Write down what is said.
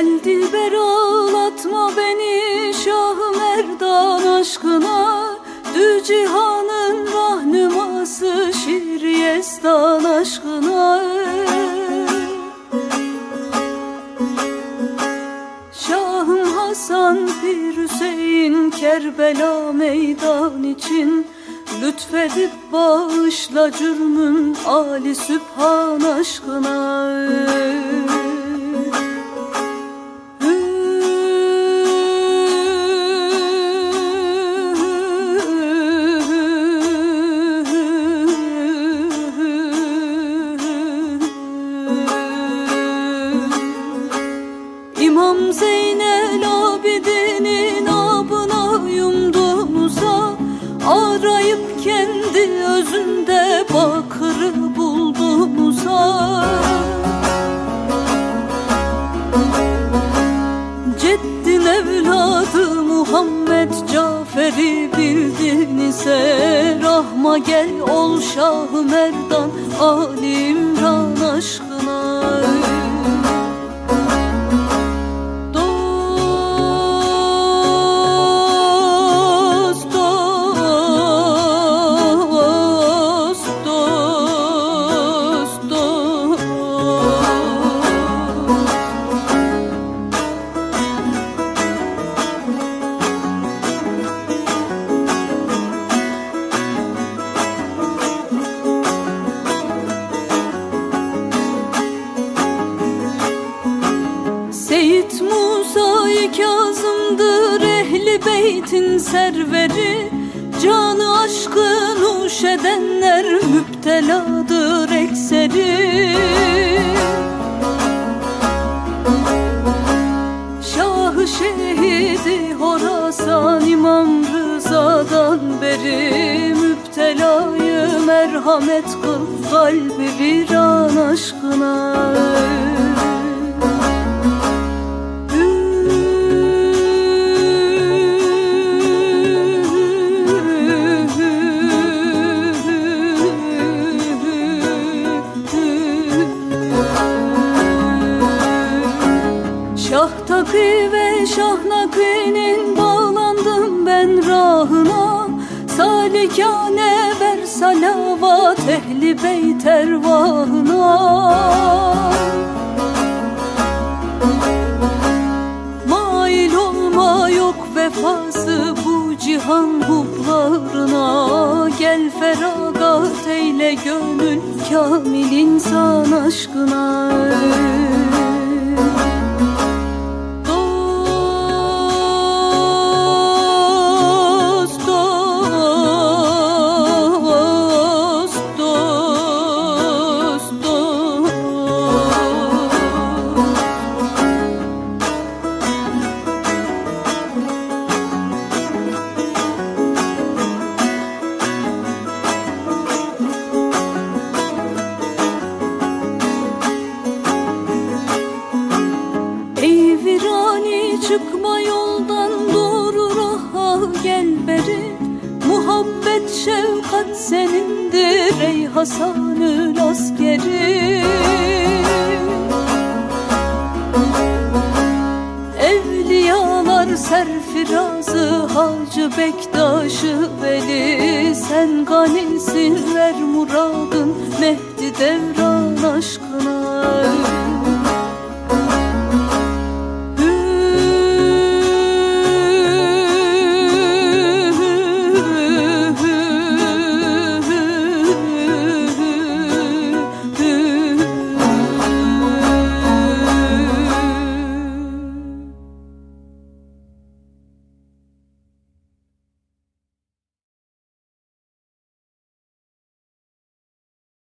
Gel dilber ağlatma beni Şah Merdan aşkına. Dü cihanın rahnıması Şiir yestan aşkına. Şahım Hasan Pir Hüseyin Kerbela meydan için. Lütfedip bağışla cürmüm Ali Sübhan aşkına. Cafer'i bildinize Rahma gel ol Şah Merdan Ali Musa-i Kazım'dır ehli beytin serveri. Canı aşkı nuş edenler müpteladır ekseri. Şahı şehidi Horasan İmam Rıza'dan beri Müptelayı merhamet kıl kalbi viran aşkına Şah Takı ve Şah Nakı'nın bağlandım ben rahına. Salikane ver salavat ehli beyt ervahına. Mail olma yok vefası bu cihan hublarına Gel feragat eyle gönül kamil insan aşkına şefkat senindir ey Hasanül askeri. Evliyalar serfirazı Hacı Bektaş'ı veli Sen ganisin ver muradın Mehdi devran aşkına